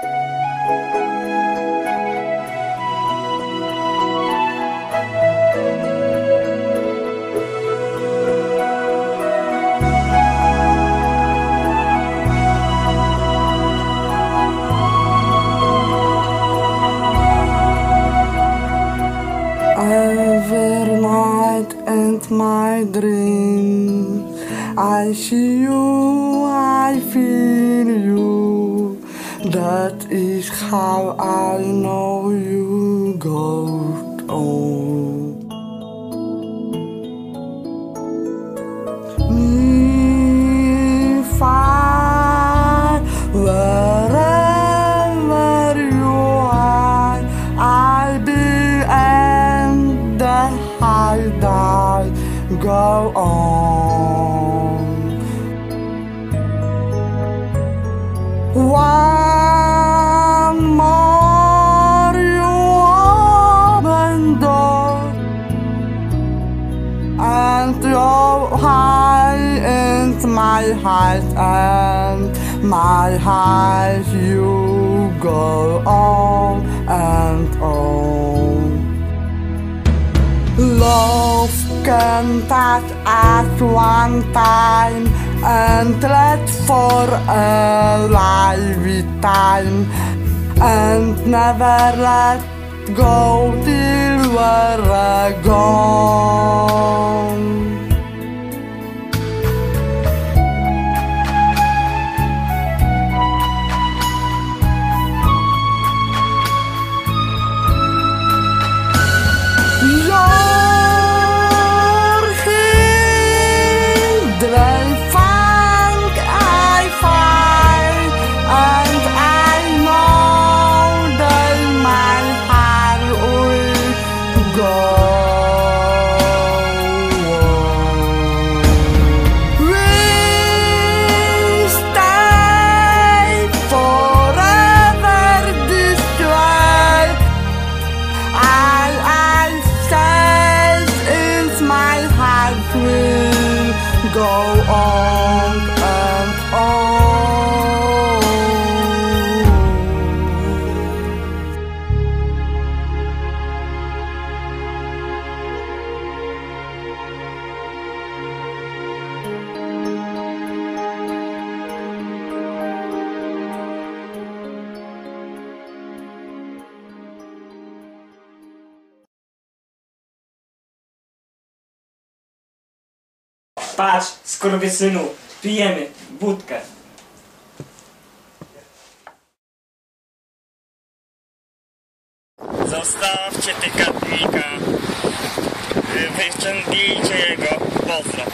Every night in my dreams, I see you, I feel you. That is how I know you go on. You are, I'll be and the go on. One my heart and my heart you go on and on. Love can touch at one time and let for a lifetime and never let go till we're gone. Patrz, skurwysynu, pijemy wódkę. Zostawcie tykatnika. Wyciągnijcie jego. Pozdro.